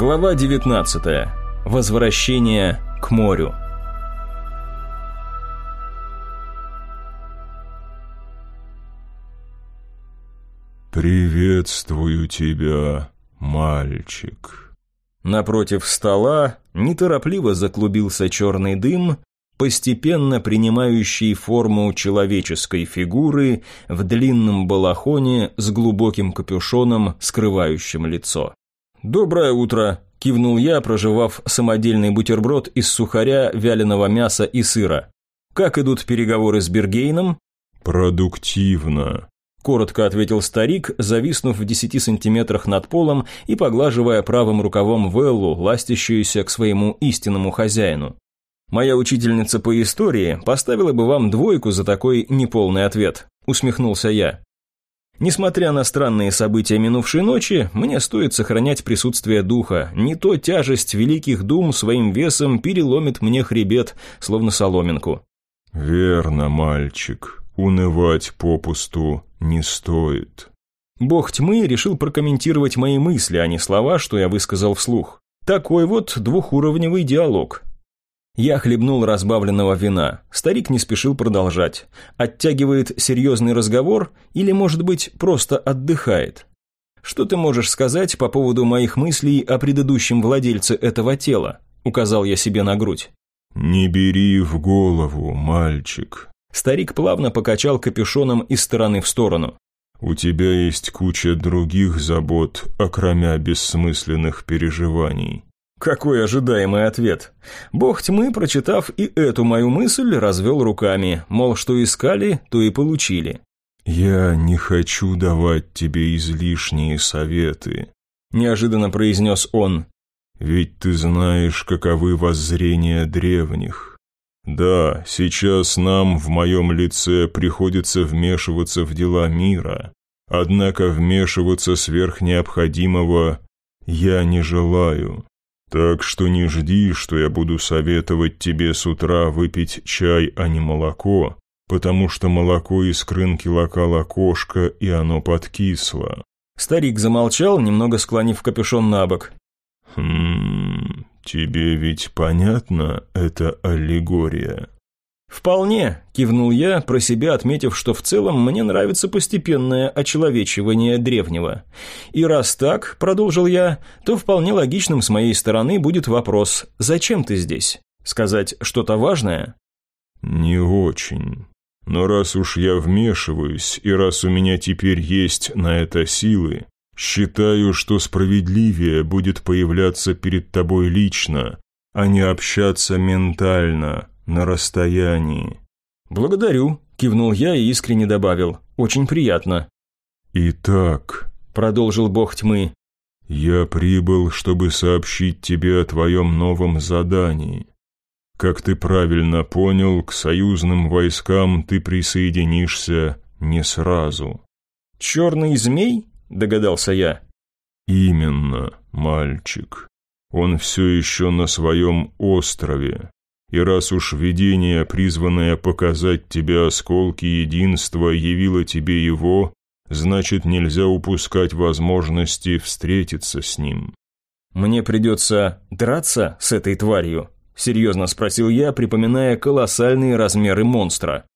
Глава 19. Возвращение к морю. «Приветствую тебя, мальчик». Напротив стола неторопливо заклубился черный дым, постепенно принимающий форму человеческой фигуры в длинном балахоне с глубоким капюшоном, скрывающим лицо. «Доброе утро!» – кивнул я, проживав самодельный бутерброд из сухаря, вяленого мяса и сыра. «Как идут переговоры с Бергейном?» «Продуктивно», – коротко ответил старик, зависнув в десяти сантиметрах над полом и поглаживая правым рукавом Веллу, ластящуюся к своему истинному хозяину. «Моя учительница по истории поставила бы вам двойку за такой неполный ответ», – усмехнулся я. Несмотря на странные события минувшей ночи, мне стоит сохранять присутствие духа. Не то тяжесть великих дум своим весом переломит мне хребет, словно соломинку. «Верно, мальчик. Унывать попусту не стоит». Бог тьмы решил прокомментировать мои мысли, а не слова, что я высказал вслух. Такой вот двухуровневый диалог. Я хлебнул разбавленного вина. Старик не спешил продолжать. Оттягивает серьезный разговор или, может быть, просто отдыхает? «Что ты можешь сказать по поводу моих мыслей о предыдущем владельце этого тела?» Указал я себе на грудь. «Не бери в голову, мальчик». Старик плавно покачал капюшоном из стороны в сторону. «У тебя есть куча других забот, окромя бессмысленных переживаний. Какой ожидаемый ответ. Бог тьмы, прочитав и эту мою мысль, развел руками, мол, что искали, то и получили. «Я не хочу давать тебе излишние советы», – неожиданно произнес он. «Ведь ты знаешь, каковы воззрения древних. Да, сейчас нам в моем лице приходится вмешиваться в дела мира, однако вмешиваться сверх необходимого я не желаю. Так что не жди, что я буду советовать тебе с утра выпить чай, а не молоко, потому что молоко из крынки лакала кошка, и оно подкисло». Старик замолчал, немного склонив капюшон на бок. «Хм, тебе ведь понятно эта аллегория?» «Вполне», – кивнул я, про себя отметив, что в целом мне нравится постепенное очеловечивание древнего. «И раз так», – продолжил я, – «то вполне логичным с моей стороны будет вопрос «Зачем ты здесь? Сказать что-то важное?» «Не очень. Но раз уж я вмешиваюсь, и раз у меня теперь есть на это силы, считаю, что справедливее будет появляться перед тобой лично, а не общаться ментально, на расстоянии». «Благодарю», – кивнул я и искренне добавил. «Очень приятно». «Итак», – продолжил бог тьмы, – «я прибыл, чтобы сообщить тебе о твоем новом задании. Как ты правильно понял, к союзным войскам ты присоединишься не сразу». «Черный змей?» – догадался я. «Именно, мальчик. Он все еще на своем острове, и раз уж видение, призванное показать тебе осколки единства, явило тебе его, значит, нельзя упускать возможности встретиться с ним». «Мне придется драться с этой тварью?» – серьезно спросил я, припоминая колоссальные размеры монстра.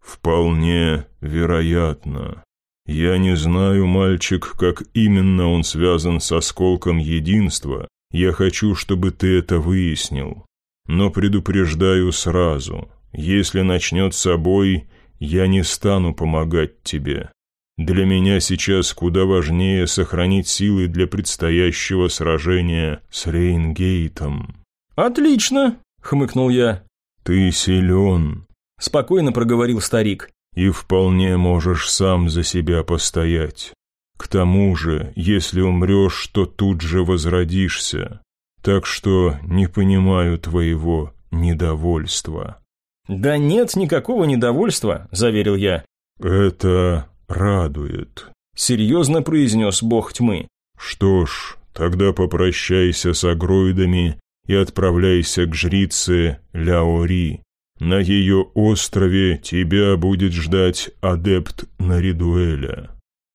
«Вполне вероятно. Я не знаю, мальчик, как именно он связан с осколком единства. Я хочу, чтобы ты это выяснил. Но предупреждаю сразу, если начнет с собой, я не стану помогать тебе. Для меня сейчас куда важнее сохранить силы для предстоящего сражения с Рейнгейтом». «Отлично!» — хмыкнул я. «Ты силен», — спокойно проговорил старик. «И вполне можешь сам за себя постоять. К тому же, если умрешь, то тут же возродишься так что не понимаю твоего недовольства». «Да нет никакого недовольства», – заверил я. «Это радует», – серьезно произнес бог тьмы. «Что ж, тогда попрощайся с агроидами и отправляйся к жрице Ляори. На ее острове тебя будет ждать адепт Наридуэля.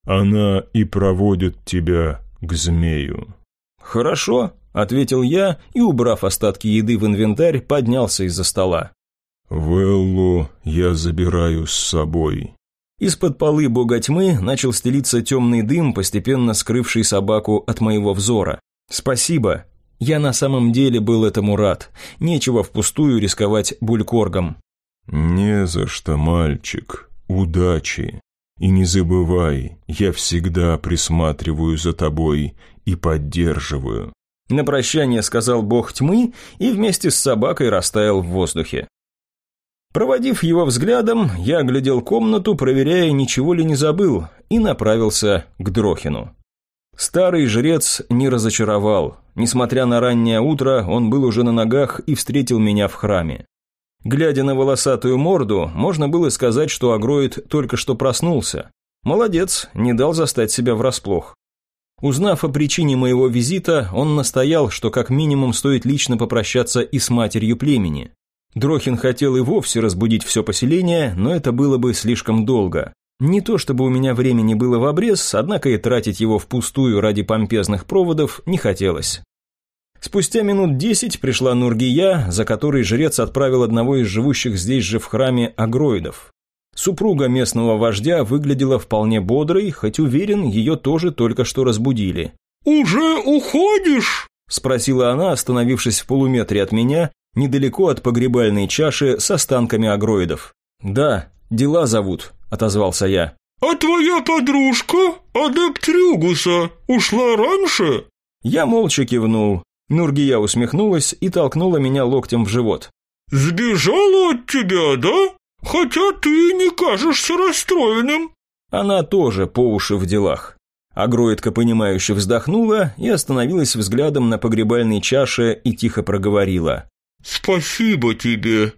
Она и проводит тебя к змею». «Хорошо», ответил я и, убрав остатки еды в инвентарь, поднялся из-за стола. «Веллу я забираю с собой». Из-под полы бога тьмы начал стелиться темный дым, постепенно скрывший собаку от моего взора. «Спасибо. Я на самом деле был этому рад. Нечего впустую рисковать булькоргом». «Не за что, мальчик. Удачи. И не забывай, я всегда присматриваю за тобой и поддерживаю». На прощание сказал бог тьмы и вместе с собакой растаял в воздухе. Проводив его взглядом, я оглядел комнату, проверяя, ничего ли не забыл, и направился к Дрохину. Старый жрец не разочаровал. Несмотря на раннее утро, он был уже на ногах и встретил меня в храме. Глядя на волосатую морду, можно было сказать, что Агроид только что проснулся. Молодец, не дал застать себя врасплох. Узнав о причине моего визита, он настоял, что как минимум стоит лично попрощаться и с матерью племени. Дрохин хотел и вовсе разбудить все поселение, но это было бы слишком долго. Не то чтобы у меня времени было в обрез, однако и тратить его впустую ради помпезных проводов не хотелось. Спустя минут десять пришла Нургия, за которой жрец отправил одного из живущих здесь же в храме агроидов. Супруга местного вождя выглядела вполне бодрой, хоть уверен, ее тоже только что разбудили. «Уже уходишь?» – спросила она, остановившись в полуметре от меня недалеко от погребальной чаши с останками агроидов. «Да, дела зовут», – отозвался я. «А твоя подружка, адепт Рюгуса, ушла раньше?» Я молча кивнул. Нургия усмехнулась и толкнула меня локтем в живот. «Сбежала от тебя, да? Хотя ты не кажешься расстроенным». Она тоже по уши в делах. Агроидка, понимающе вздохнула и остановилась взглядом на погребальной чаше и тихо проговорила. «Спасибо тебе».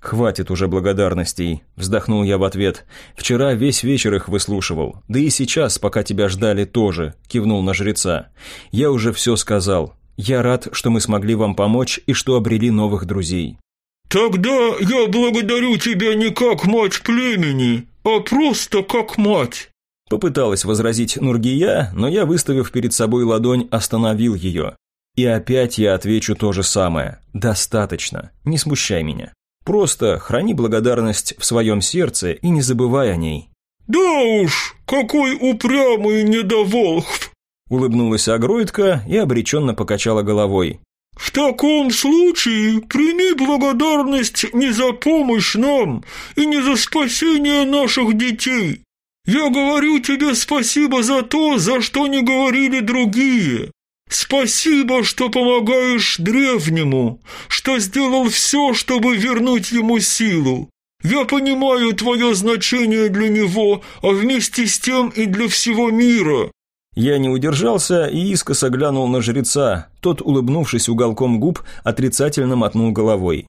«Хватит уже благодарностей», – вздохнул я в ответ. «Вчера весь вечер их выслушивал. Да и сейчас, пока тебя ждали, тоже», – кивнул на жреца. «Я уже все сказал. Я рад, что мы смогли вам помочь и что обрели новых друзей». «Тогда я благодарю тебя не как мать племени, а просто как мать». Попыталась возразить Нургия, но я, выставив перед собой ладонь, остановил ее. И опять я отвечу то же самое. Достаточно. Не смущай меня. Просто храни благодарность в своем сердце и не забывай о ней. «Да уж, какой упрямый недоволхв!» Улыбнулась агроидка и обреченно покачала головой. «В таком случае прими благодарность не за помощь нам и не за спасение наших детей. Я говорю тебе спасибо за то, за что не говорили другие. Спасибо, что помогаешь древнему, что сделал все, чтобы вернуть ему силу. Я понимаю твое значение для него, а вместе с тем и для всего мира». Я не удержался и искоса глянул на жреца. Тот, улыбнувшись уголком губ, отрицательно мотнул головой.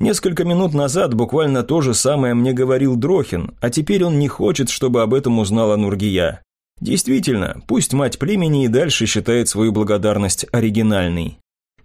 Несколько минут назад буквально то же самое мне говорил Дрохин, а теперь он не хочет, чтобы об этом узнала Нургия. Действительно, пусть мать племени и дальше считает свою благодарность оригинальной.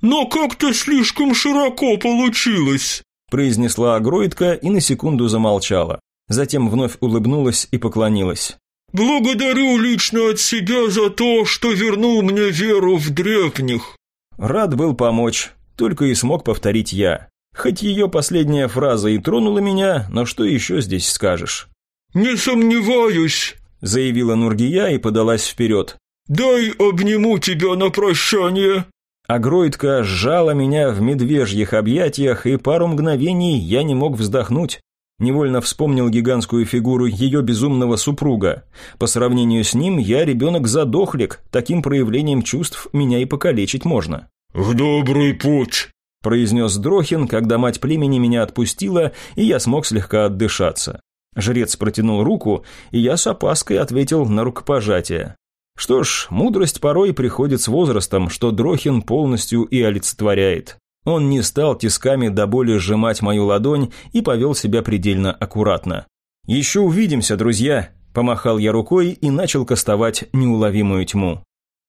«Но как-то слишком широко получилось», произнесла агроидка и на секунду замолчала. Затем вновь улыбнулась и поклонилась. «Благодарю лично от себя за то, что вернул мне веру в древних». Рад был помочь, только и смог повторить я. Хоть ее последняя фраза и тронула меня, но что еще здесь скажешь? «Не сомневаюсь», – заявила Нургия и подалась вперед. «Дай обниму тебя на прощание». Агроидка сжала меня в медвежьих объятиях, и пару мгновений я не мог вздохнуть. Невольно вспомнил гигантскую фигуру ее безумного супруга. По сравнению с ним я ребенок-задохлик, таким проявлением чувств меня и покалечить можно. «В добрый путь!» произнес Дрохин, когда мать племени меня отпустила, и я смог слегка отдышаться. Жрец протянул руку, и я с опаской ответил на рукопожатие. Что ж, мудрость порой приходит с возрастом, что Дрохин полностью и олицетворяет. Он не стал тисками до боли сжимать мою ладонь и повел себя предельно аккуратно. «Еще увидимся, друзья!» – помахал я рукой и начал кастовать неуловимую тьму.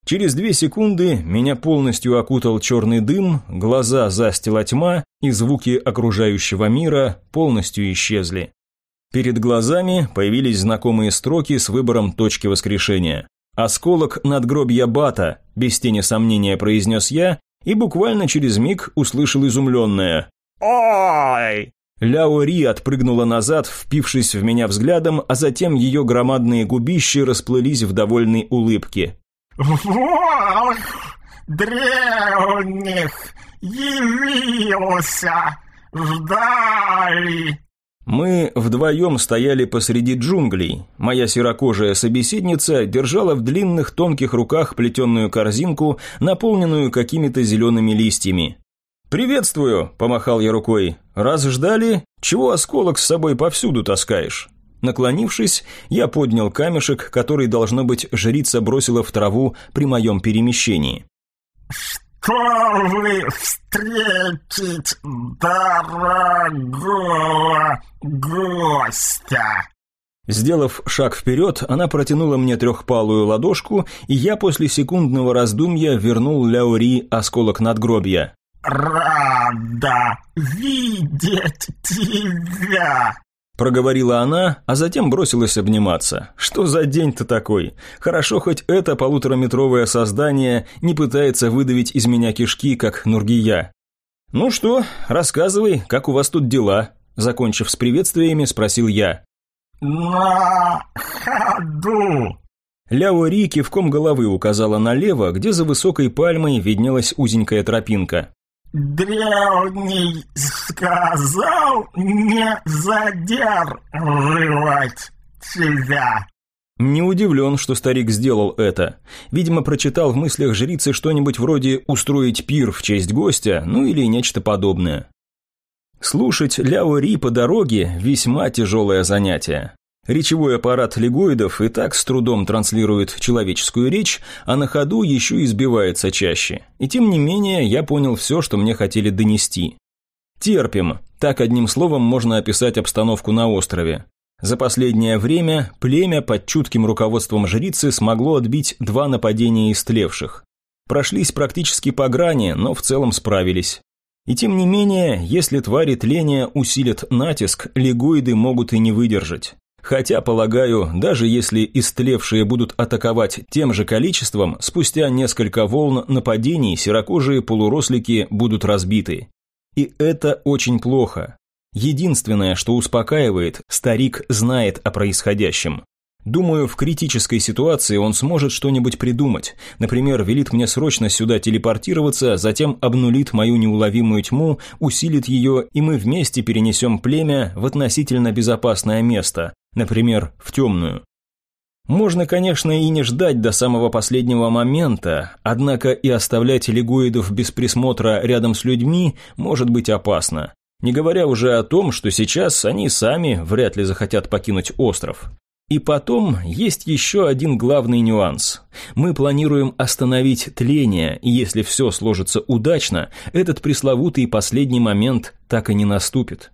Через две секунды меня полностью окутал черный дым, глаза застила тьма, и звуки окружающего мира полностью исчезли. Перед глазами появились знакомые строки с выбором точки воскрешения. «Осколок надгробья Бата», без тени сомнения произнес я, и буквально через миг услышал изумленное «Ой!». Ляо Ри отпрыгнула назад, впившись в меня взглядом, а затем ее громадные губищи расплылись в довольной улыбке. «Вот, древних, явился, ждали!» Мы вдвоем стояли посреди джунглей. Моя серокожая собеседница держала в длинных тонких руках плетеную корзинку, наполненную какими-то зелеными листьями. «Приветствую!» – помахал я рукой. «Раз ждали, чего осколок с собой повсюду таскаешь?» Наклонившись, я поднял камешек, который, должно быть, жрица бросила в траву при моем перемещении. «Что вы встретить дорогого гостя?» Сделав шаг вперед, она протянула мне трехпалую ладошку, и я после секундного раздумья вернул Ляури осколок надгробья. «Рада видеть тебя!» Проговорила она, а затем бросилась обниматься. Что за день-то такой? Хорошо, хоть это полутораметровое создание не пытается выдавить из меня кишки, как Нургия. «Ну что, рассказывай, как у вас тут дела?» Закончив с приветствиями, спросил я. «На ходу!» Ляо Ри кивком головы указала налево, где за высокой пальмой виднелась узенькая тропинка. Древний сказал не задерживать тебя. Не удивлен, что старик сделал это. Видимо, прочитал в мыслях жрицы что-нибудь вроде «устроить пир в честь гостя», ну или нечто подобное. Слушать Ляо Ри по дороге – весьма тяжелое занятие. Речевой аппарат лигоидов и так с трудом транслирует человеческую речь, а на ходу еще и сбивается чаще. И тем не менее, я понял все, что мне хотели донести. Терпим. Так одним словом можно описать обстановку на острове. За последнее время племя под чутким руководством жрицы смогло отбить два нападения истлевших. Прошлись практически по грани, но в целом справились. И тем не менее, если твари тления усилят натиск, лигоиды могут и не выдержать. Хотя, полагаю, даже если истлевшие будут атаковать тем же количеством, спустя несколько волн нападений серокожие полурослики будут разбиты. И это очень плохо. Единственное, что успокаивает, старик знает о происходящем. Думаю, в критической ситуации он сможет что-нибудь придумать. Например, велит мне срочно сюда телепортироваться, затем обнулит мою неуловимую тьму, усилит ее, и мы вместе перенесем племя в относительно безопасное место, например, в темную. Можно, конечно, и не ждать до самого последнего момента, однако и оставлять лигоидов без присмотра рядом с людьми может быть опасно. Не говоря уже о том, что сейчас они сами вряд ли захотят покинуть остров. И потом есть еще один главный нюанс. Мы планируем остановить тление, и если все сложится удачно, этот пресловутый последний момент так и не наступит.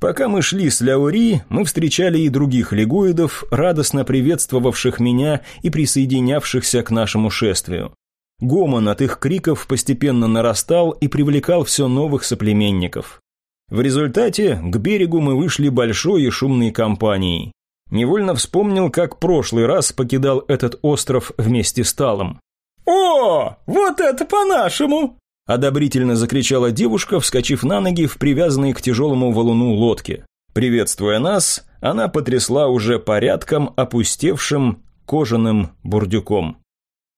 Пока мы шли с Ляури, мы встречали и других лигуидов, радостно приветствовавших меня и присоединявшихся к нашему шествию. Гомон от их криков постепенно нарастал и привлекал все новых соплеменников. В результате к берегу мы вышли большой и шумной компанией. Невольно вспомнил, как прошлый раз покидал этот остров вместе с Талом. «О, вот это по-нашему!» Одобрительно закричала девушка, вскочив на ноги в привязанной к тяжелому валуну лодке. Приветствуя нас, она потрясла уже порядком опустевшим кожаным бурдюком.